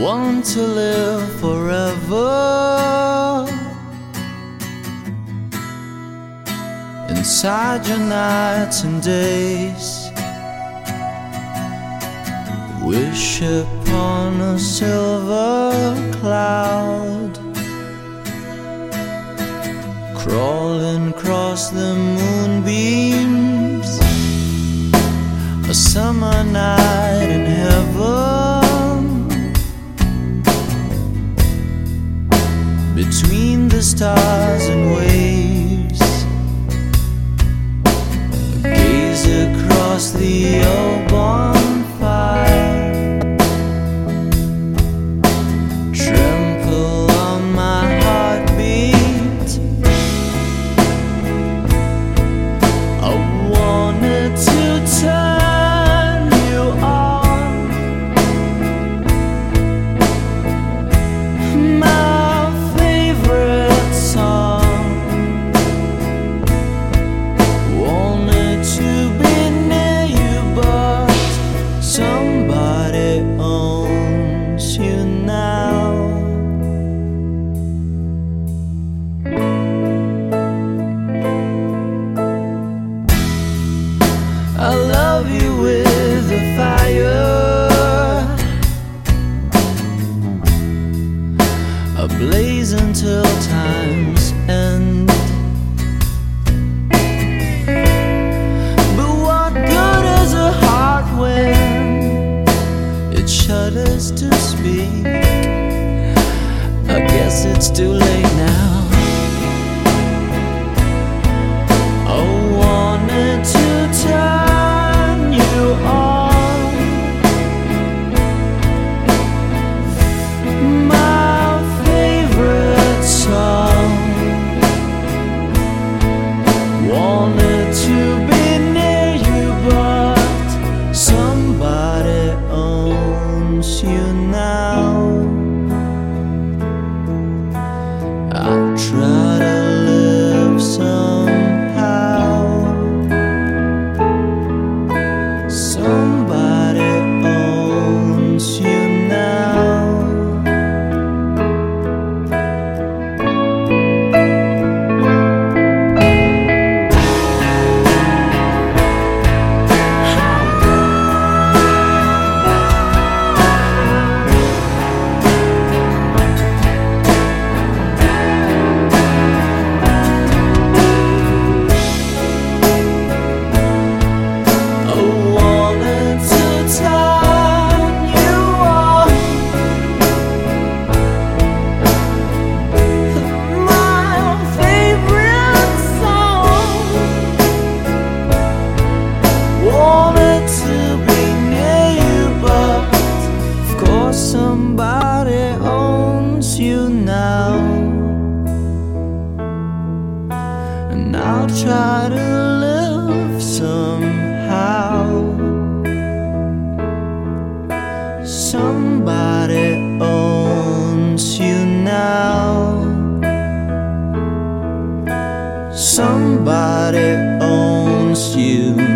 want to live forever inside your nights and days. Wish upon a silver cloud, crawling across the moonbeams, a summer night. between the stars and waves. Gaze across the ocean. it shudders to speak. I guess it's too late now. try to live somehow. Somebody. I'll try to live somehow. Somebody owns you now. Somebody owns you.